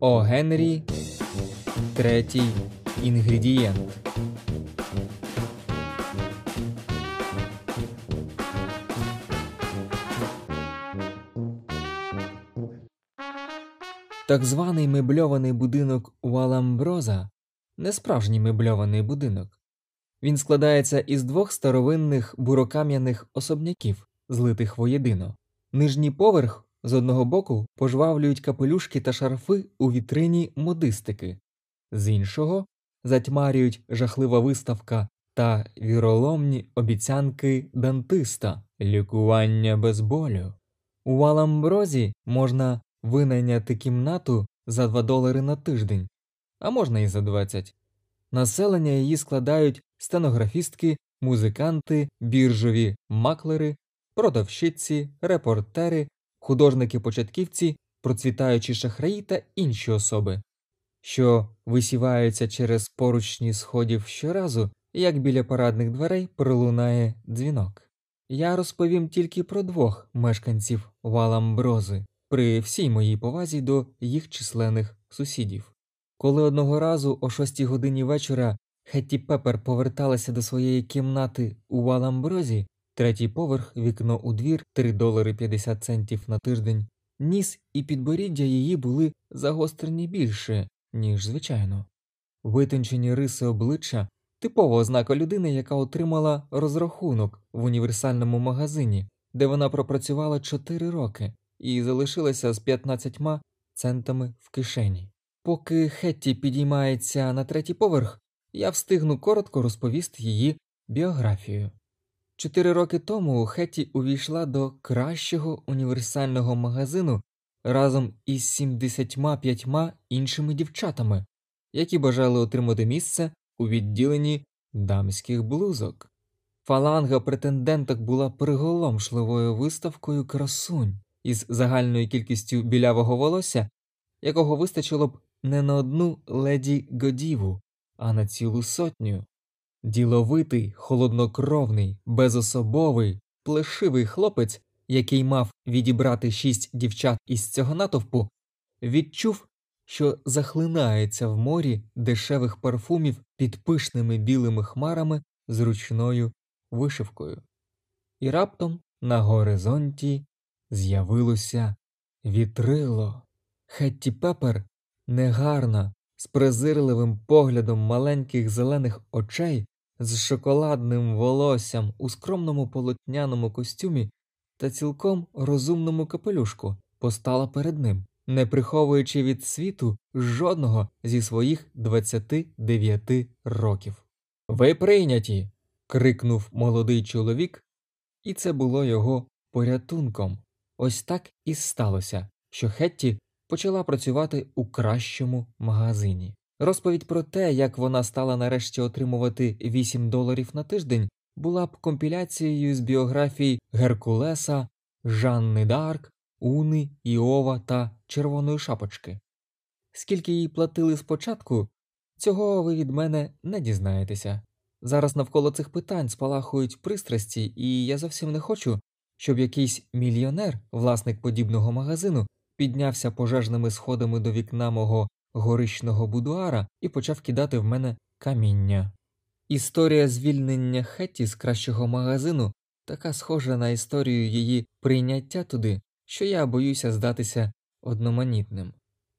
О Генрі третій інгредієнт. Так званий мебльований будинок Уаламброза не справжній мебльований будинок. Він складається із двох старовинних бурокам'яних особняків, злитих воєдино. Нижній поверх з одного боку пожвавлюють капелюшки та шарфи у вітрині модистики, з іншого затьмарюють жахлива виставка та віроломні обіцянки дантиста, лікування без болю. У Валамброзі можна винайняти кімнату за 2 долари на тиждень, а можна і за 20. Населення її складають стенографістки, музиканти, біржові маклери, продавщиці, репортери, художники-початківці, процвітаючі шахраї та інші особи, що висіваються через поручні сходів щоразу, як біля парадних дверей пролунає дзвінок. Я розповім тільки про двох мешканців Валамбрози при всій моїй повазі до їх численних сусідів. Коли одного разу о шостій годині вечора Хетті Пепер поверталася до своєї кімнати у Валамброзі, третій поверх, вікно у двір, 3 долари 50 центів на тиждень, ніс і підборіддя її були загострені більше, ніж звичайно. Витончені риси обличчя типова ознака людини, яка отримала розрахунок в універсальному магазині, де вона пропрацювала 4 роки і залишилася з 15 центами в кишені. Поки Хетті підіймається на третій поверх, я встигну коротко розповісти її біографію. Чотири роки тому Хетті увійшла до кращого універсального магазину разом із 75 іншими дівчатами, які бажали отримати місце у відділенні дамських блузок. Фаланга претенденток була приголомшливою виставкою красунь із загальною кількістю білявого волосся, якого вистачило б не на одну леді Годіву, а на цілу сотню. Діловитий, холоднокровний, безособовий, плешивий хлопець, який мав відібрати шість дівчат із цього натовпу, відчув, що захлинається в морі дешевих парфумів під пишними білими хмарами з ручною вишивкою. І раптом на горизонті з'явилося вітрило. Хетті Пепер, негарна, з презирливим поглядом маленьких зелених очей, з шоколадним волоссям у скромному полотняному костюмі та цілком розумному капелюшку, постала перед ним, не приховуючи від світу жодного зі своїх 29 років. Ви прийняті. крикнув молодий чоловік, і це було його порятунком. Ось так і сталося, що Хетті почала працювати у кращому магазині. Розповідь про те, як вона стала нарешті отримувати 8 доларів на тиждень, була б компіляцією з біографій Геркулеса, Жанни Дарк, Уни, Іова та Червоної шапочки. Скільки їй платили спочатку, цього ви від мене не дізнаєтеся. Зараз навколо цих питань спалахують пристрасті, і я зовсім не хочу, щоб якийсь мільйонер, власник подібного магазину, піднявся пожежними сходами до вікна мого горищного будуара і почав кидати в мене каміння. Історія звільнення Хетті з кращого магазину така схожа на історію її прийняття туди, що я боюся здатися одноманітним.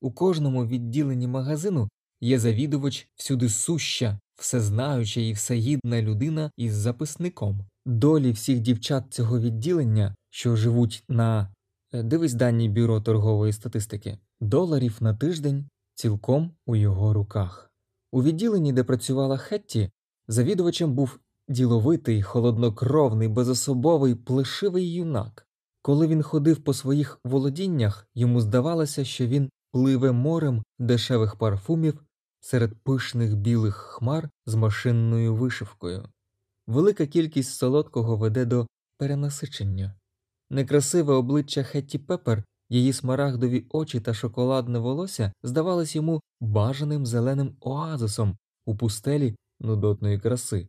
У кожному відділенні магазину є завідувач всюди суща, всезнаюча і всегідна людина із записником. Долі всіх дівчат цього відділення, що живуть на дивись дані бюро торгової статистики, доларів на тиждень цілком у його руках. У відділенні, де працювала Хетті, завідувачем був діловитий, холоднокровний, безособовий, плешивий юнак. Коли він ходив по своїх володіннях, йому здавалося, що він пливе морем дешевих парфумів серед пишних білих хмар з машинною вишивкою. Велика кількість солодкого веде до перенасичення. Некрасиве обличчя Хетті Пепер, її смарагдові очі та шоколадне волосся здавалось йому бажаним зеленим оазисом у пустелі нудотної краси.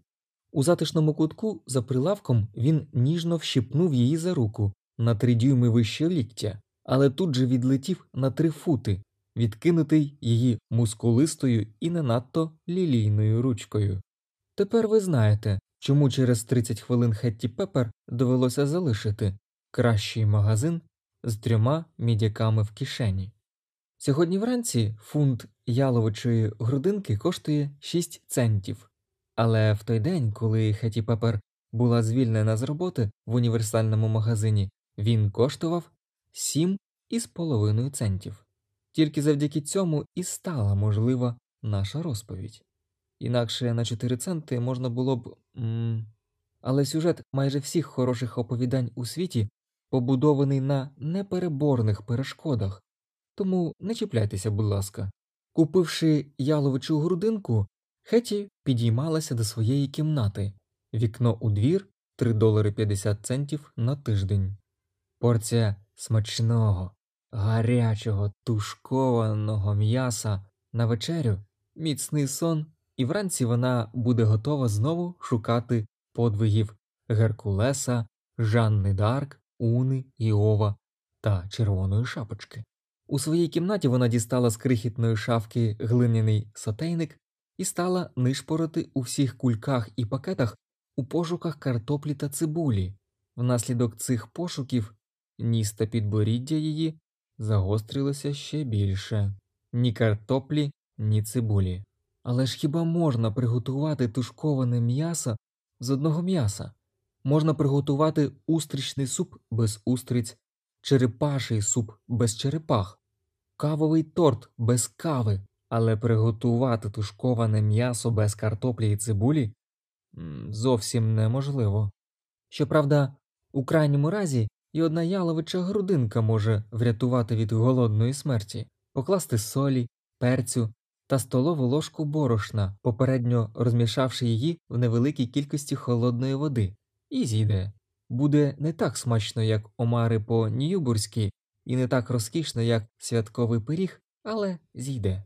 У затишному кутку за прилавком він ніжно вщипнув її за руку, на три дюйми вище ліктя, але тут же відлетів на три фути, відкинутий її мускулистою і не надто лілійною ручкою. Тепер ви знаєте, чому через 30 хвилин Хетті Пепер довелося залишити кращий магазин з трьома мідяками в кишені. Сьогодні вранці фунт яловичої грудинки коштує 6 центів, але в той день, коли Хетті Пепер була звільнена з роботи в універсальному магазині, він коштував 7,5 центів. Тільки завдяки цьому і стала можлива наша розповідь. Інакше на 4 центи можна було б. М але сюжет майже всіх хороших оповідань у світі побудований на непереборних перешкодах, тому не чіпляйтеся, будь ласка. Купивши яловичу грудинку, Хетті підіймалася до своєї кімнати, вікно у двір 3 долари 50 центів на тиждень. Порція смачного, гарячого, тушкованого м'яса на вечерю, міцний сон, і вранці вона буде готова знову шукати подвигів Геркулеса, Жанни Дарк, Уни, Іова та Червоної шапочки. У своїй кімнаті вона дістала з крихітної шафки глиняний сотейник і стала нишпорити у всіх кульках і пакетах у пошуках картоплі та цибулі. Внаслідок цих пошуків ніс та підборіддя її загострилося ще більше ні картоплі, ні цибулі. Але ж хіба можна приготувати тушковане м'ясо з одного м'яса? Можна приготувати устрічний суп без устриць, черепаший суп без черепах, кавовий торт без кави, але приготувати тушковане м'ясо без картоплі і цибулі зовсім неможливо. Щоправда, у крайньому разі і одна яловича грудинка може врятувати від голодної смерті, покласти солі, перцю та столову ложку борошна, попередньо розмішавши її в невеликій кількості холодної води, і зійде. Буде не так смачно, як омари по Ньюбурськи, і не так розкішно, як святковий пиріг, але зійде.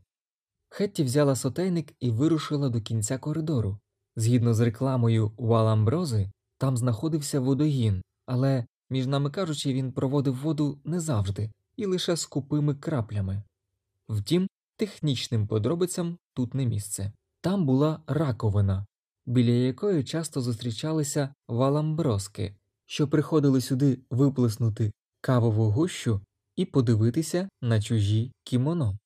Хетті взяла сотейник і вирушила до кінця коридору. Згідно з рекламою Валамбрози, там знаходився водогін, але, між нами кажучи, він проводив воду не завжди і лише скупими краплями. Втім, технічним подробицям тут не місце. Там була раковина, біля якої часто зустрічалися валамброски, що приходили сюди виплеснути кавову гущу і подивитися на чужі кімоно.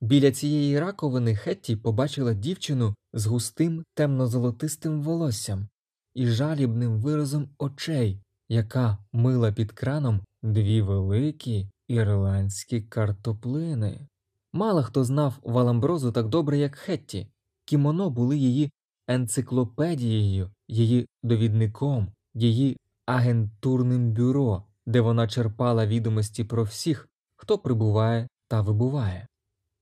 Біля цієї раковини Хетті побачила дівчину з густим темно-золотистим волоссям і жалібним виразом очей, яка мила під краном дві великі ірландські картоплини. Мало хто знав Валамброзу так добре, як Хетті. Кімоно були її енциклопедією, її довідником, її агентурним бюро, де вона черпала відомості про всіх, хто прибуває та вибуває.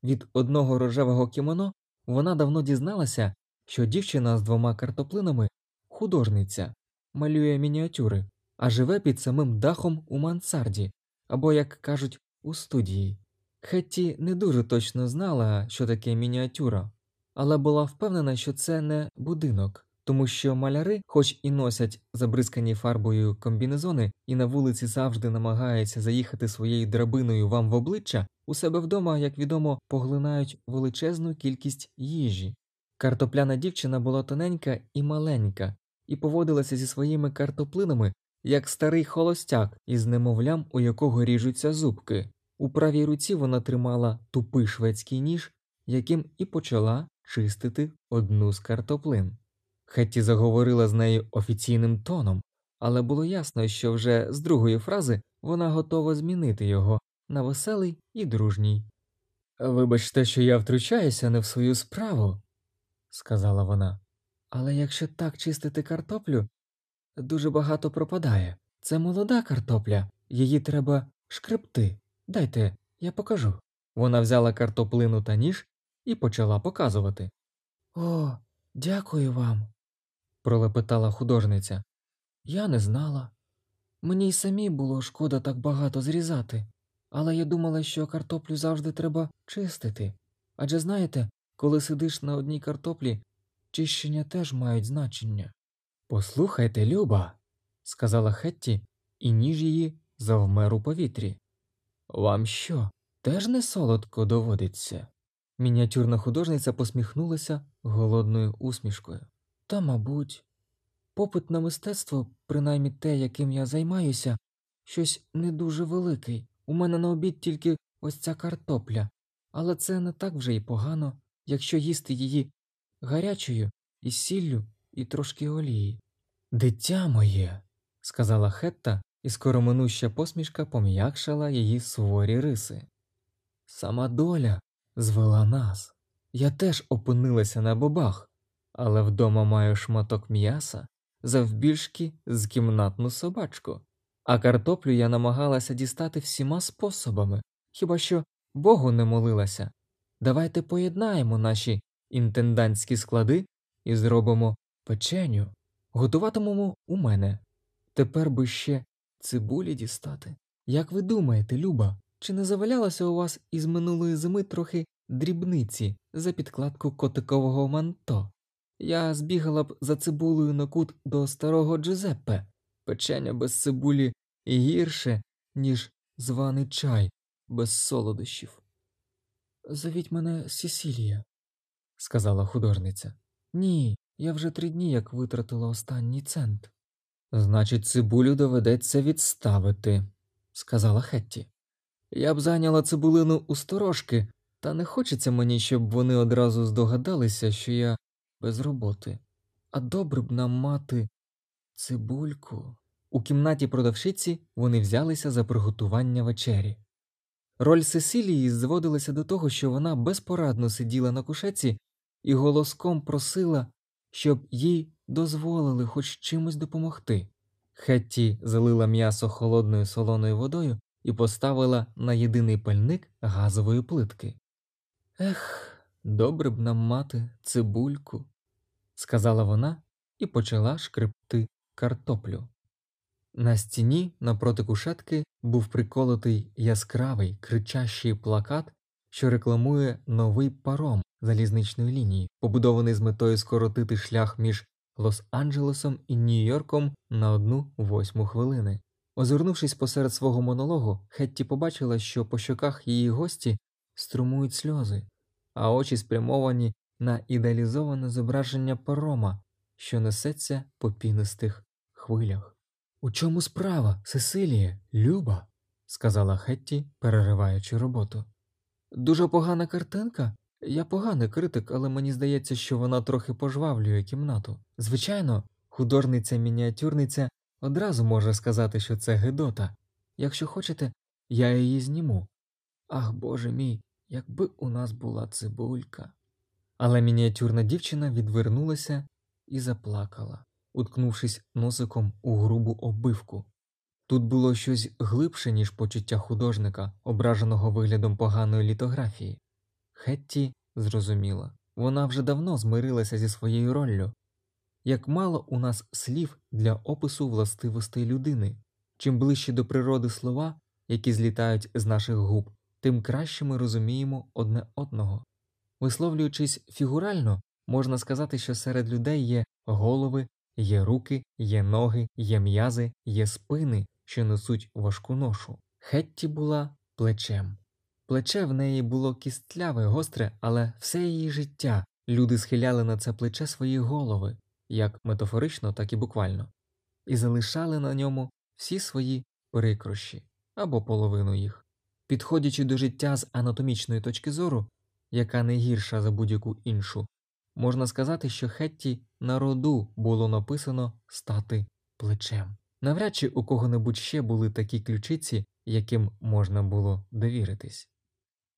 Від одного рожевого кімоно вона давно дізналася, що дівчина з двома картоплинами художниця, малює мініатюри, а живе під самим дахом у мансарді або, як кажуть, у студії. Хетті не дуже точно знала, що таке мініатюра, але була впевнена, що це не будинок, тому що маляри, хоч і носять забризкані фарбою комбінезони, і на вулиці завжди намагаються заїхати своєю драбиною вам в обличчя, у себе вдома, як відомо, поглинають величезну кількість їжі. Картопляна дівчина була тоненька і маленька, і поводилася зі своїми картоплинами як старий холостяк із немовлям, у якого ріжуться зубки. У правій руці вона тримала тупий шведський ніж, яким і почала чистити одну з картоплин. Хетті заговорила з нею офіційним тоном, але було ясно, що вже з другої фрази вона готова змінити його на веселий і дружній. Вибачте, що я втручаюся не в свою справу, сказала вона, але якщо так чистити картоплю, дуже багато пропадає. Це молода картопля, її треба шкребти. Дайте, я покажу. Вона взяла картоплину та ніж і почала показувати. О, дякую вам, пролепетала художниця. Я не знала. Мені й самі було шкода так багато зрізати, але я думала, що картоплю завжди треба чистити. Адже знаєте, коли сидиш на одній картоплі, чищення теж мають значення. Послухайте, Люба, сказала Хетті, і ніж її завмер у повітрі. Вам що, теж не солодко доводиться? Мініатюрна художниця посміхнулася голодною усмішкою. Та, мабуть, попит на мистецтво, принаймні те, яким я займаюся, щось не дуже великий. У мене на обід тільки ось ця картопля, але це не так вже й погано, якщо їсти її гарячою із сіллю і трошки олії. Дитя моє, сказала Хетта, і скороминуща посмішка пом'якшала її суворі риси. Сама доля звела нас. Я теж опинилася на бобах, але вдома маю шматок м'яса завбільшки з кімнатну собачку, а картоплю я намагалася дістати всіма способами, хіба що Богу не молилася. Давайте поєднаємо наші інтендантські склади і зробимо печеню. Готуватимемо у мене. Тепер би ще цибулі дістати. Як ви думаєте, Люба, чи не завалялося у вас із минулої зими трохи дрібниці за підкладку котикового манто? Я збігала б за цибулею на кут до старого Джузеппе. Печення без цибулі гірше, ніж званий чай без солодощів. Зовіть мене Сесілія, сказала художниця. Ні, я вже три дні як витратила останній цент. Значить, цибулю доведеться відставити, сказала Хетті. Я б зайняла цибулину у сторожки, та не хочеться мені, щоб вони одразу здогадалися, що я без роботи. А добре б нам мати цибульку. У кімнаті продавщиці вони взялися за приготування вечері. Роль Сесилії зводилася до того, що вона безпорадно сиділа на кушеці і голоском просила, щоб їй дозволили хоч чимось допомогти. Хетті залила м'ясо холодною солоною водою і поставила на єдиний пальник газової плитки. Ех, добре б нам мати цибульку, сказала вона і почала шкребти картоплю. На стіні напроти кушетки був приколотий яскравий кричащий плакат, що рекламує новий паром залізничної лінії, побудований з метою скоротити шлях між Лос-Анджелесом і Нью-Йорком на одну восьму хвилини. Озирнувшись посеред свого монологу, Хетті побачила, що по щоках її гості струмують сльози, а очі спрямовані на ідеалізоване зображення парома, що несеться по пінистих хвилях. У чому справа, Сесилія, Люба? сказала Хетті, перериваючи роботу. Дуже погана картинка. Я поганий критик, але мені здається, що вона трохи пожвавлює кімнату. Звичайно, художниця мініатюрниця одразу може сказати, що це Гедота. Якщо хочете, я її зніму. Ах боже мій, якби у нас була цибулька. Але мініатюрна дівчина відвернулася і заплакала уткнувшись носиком у грубу оббивку. Тут було щось глибше, ніж почуття художника, ображеного виглядом поганої літографії. Хетті зрозуміла вона вже давно змирилася зі своєю роллю. Як мало у нас слів для опису властивостей людини, чим ближче до природи слова, які злітають з наших губ, тим краще ми розуміємо одне одного. Висловлюючись фігурально, можна сказати, що серед людей є голови, Є руки, є ноги, є м'язи, є спини, що несуть важку ношу. Хетті була плечем. Плече в неї було кістляве, гостре, але все її життя люди схиляли на це плече свої голови, як метафорично, так і буквально, і залишали на ньому всі свої прикрощі або половину їх. Підходячи до життя з анатомічної точки зору, яка не гірша за будь-яку іншу, Можна сказати, що Хетті на роду було написано стати плечем. Навряд чи у кого-небудь ще були такі ключиці, яким можна було довіритись.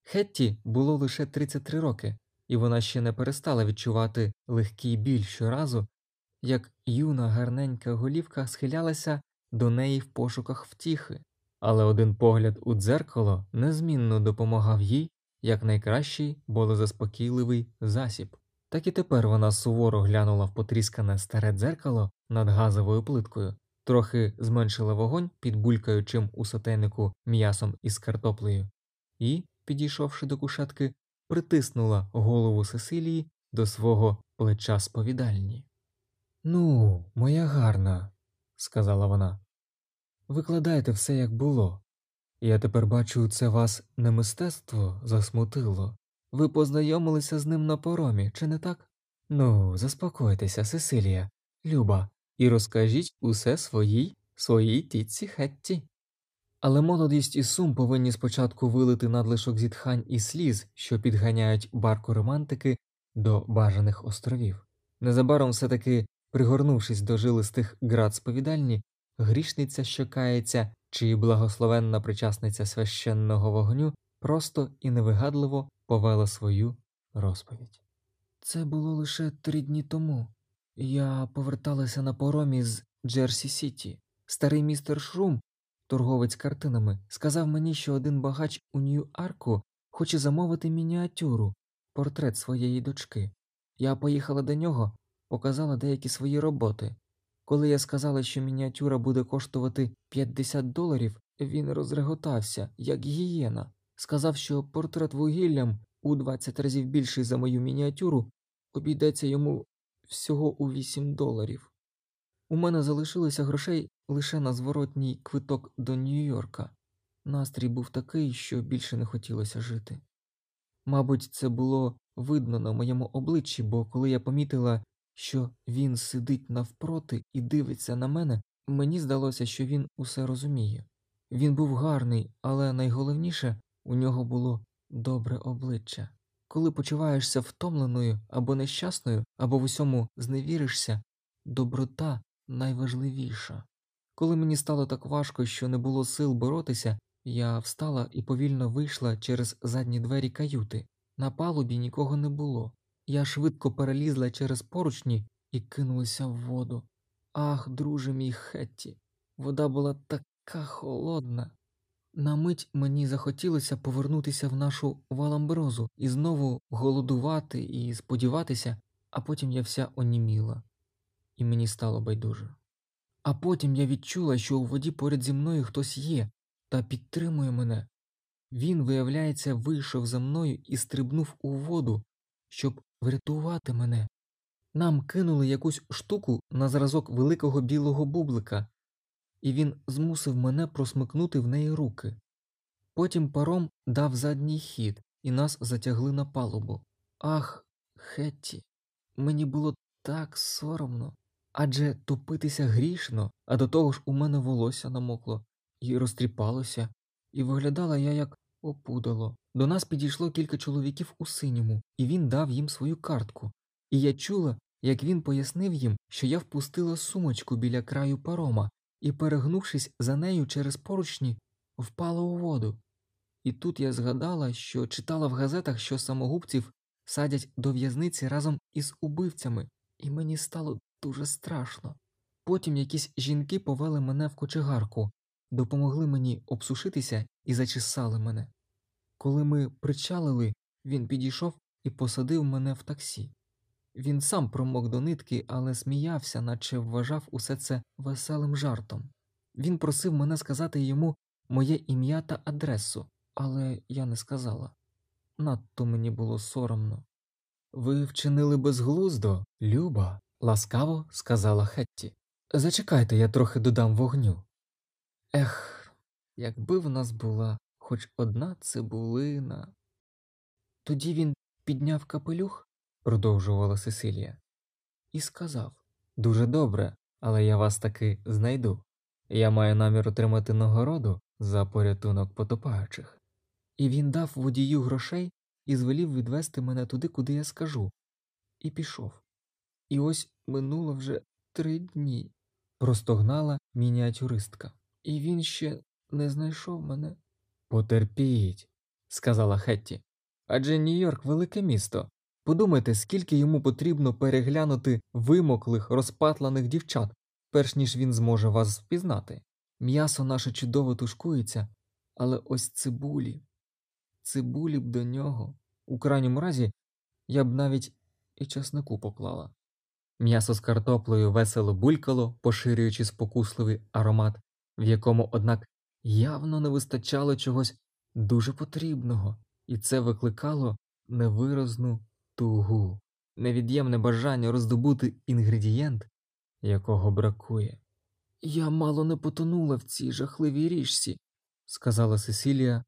Хетті було лише 33 роки, і вона ще не перестала відчувати легкий біль щоразу, як юна гарненька голівка схилялася до неї в пошуках втіхи, але один погляд у дзеркало незмінно допомагав їй як найкращий болезаспокійливий засіб. Так і тепер вона суворо глянула в потріскане старе дзеркало над газовою плиткою, трохи зменшила вогонь під булькаючим у сотейнику м'ясом із картоплею, і, підійшовши до кушетки, притиснула голову Сесилії до свого плеча сповідальні. Ну, моя гарна, сказала вона. Викладайте все, як було. Я тепер бачу, це вас не мистецтво засмутило. Ви познайомилися з ним на поромі, чи не так? Ну, заспокойтеся, Сесилія, Люба, і розкажіть усе своїй своїй тітці Хетті. Але молодість і сум повинні спочатку вилити надлишок зітхань і сліз, що підганяють барку романтики до бажаних островів. Незабаром все таки, пригорнувшись до жилистих град сповідальні, грішниця, що кається, чи благословенна причасниця священного вогню просто і невигадливо повела свою розповідь. Це було лише три дні тому. Я поверталася на поромі з Джерсі Сіті. Старий містер Шрум, торговець картинами, сказав мені, що один багач у Нью-Арку хоче замовити мініатюру, портрет своєї дочки. Я поїхала до нього, показала деякі свої роботи. Коли я сказала, що мініатюра буде коштувати 50 доларів, він розреготався, як гієна, сказав, що портрет вугіллям у 20 разів більший за мою мініатюру обійдеться йому всього у 8 доларів. У мене залишилося грошей лише на зворотній квиток до Нью-Йорка. Настрій був такий, що більше не хотілося жити. Мабуть, це було видно на моєму обличчі, бо коли я помітила, що він сидить навпроти і дивиться на мене, мені здалося, що він усе розуміє. Він був гарний, але найголовніше у нього було добре обличчя. Коли почуваєшся втомленою або нещасною, або в усьому зневіришся, доброта найважливіша. Коли мені стало так важко, що не було сил боротися, я встала і повільно вийшла через задні двері каюти. На палубі нікого не було. Я швидко перелізла через поручні і кинулася в воду. Ах, друже мій Хетті, вода була така холодна. На мить мені захотілося повернутися в нашу валамброзу і знову голодувати і сподіватися, а потім я вся оніміла, і мені стало байдуже. А потім я відчула, що у воді поряд зі мною хтось є та підтримує мене. Він, виявляється, вийшов за мною і стрибнув у воду, щоб врятувати мене. Нам кинули якусь штуку на зразок великого білого бублика, і він змусив мене просмикнути в неї руки. Потім паром дав задній хід, і нас затягли на палубу. Ах, Хетті, мені було так соромно. Адже топитися грішно, а до того ж у мене волосся намокло і розтріпалося, і виглядала я як опудало. До нас підійшло кілька чоловіків у синьому, і він дав їм свою картку. І я чула, як він пояснив їм, що я впустила сумочку біля краю парома і, перегнувшись за нею через поручні, впала у воду. І тут я згадала, що читала в газетах, що самогубців садять до в'язниці разом із убивцями, і мені стало дуже страшно. Потім якісь жінки повели мене в кочегарку, допомогли мені обсушитися і зачесали мене. Коли ми причалили, він підійшов і посадив мене в таксі. Він сам промок до нитки, але сміявся, наче вважав усе це веселим жартом. Він просив мене сказати йому моє ім'я та адресу, але я не сказала. Надто мені було соромно. Ви вчинили безглуздо, Люба, ласкаво сказала Хетті. Зачекайте, я трохи додам вогню. Ех, якби в нас була хоч одна цибулина. Тоді він підняв капелюх, продовжувала Сесилія, і сказав Дуже добре, але я вас таки знайду. Я маю намір отримати нагороду за порятунок потопаючих. І він дав водію грошей і звелів відвести мене туди, куди я скажу, і пішов. І ось минуло вже три дні, простогнала мініатюристка, і він ще не знайшов мене. Потерпіть, сказала Хетті. Адже Нью-Йорк велике місто. Подумайте, скільки йому потрібно переглянути вимоклих, розпатланих дівчат, перш ніж він зможе вас впізнати. М'ясо наше чудово тушкується, але ось цибулі, цибулі б до нього. У крайньому разі я б навіть і часнику поклала. М'ясо з картоплею весело булькало, поширюючи спокусливий аромат, в якому, однак, явно не вистачало чогось дуже потрібного, і це викликало невиразну тугу, невід'ємне бажання роздобути інгредієнт, якого бракує. Я мало не потонула в цій жахливій річці, сказала Сесілія,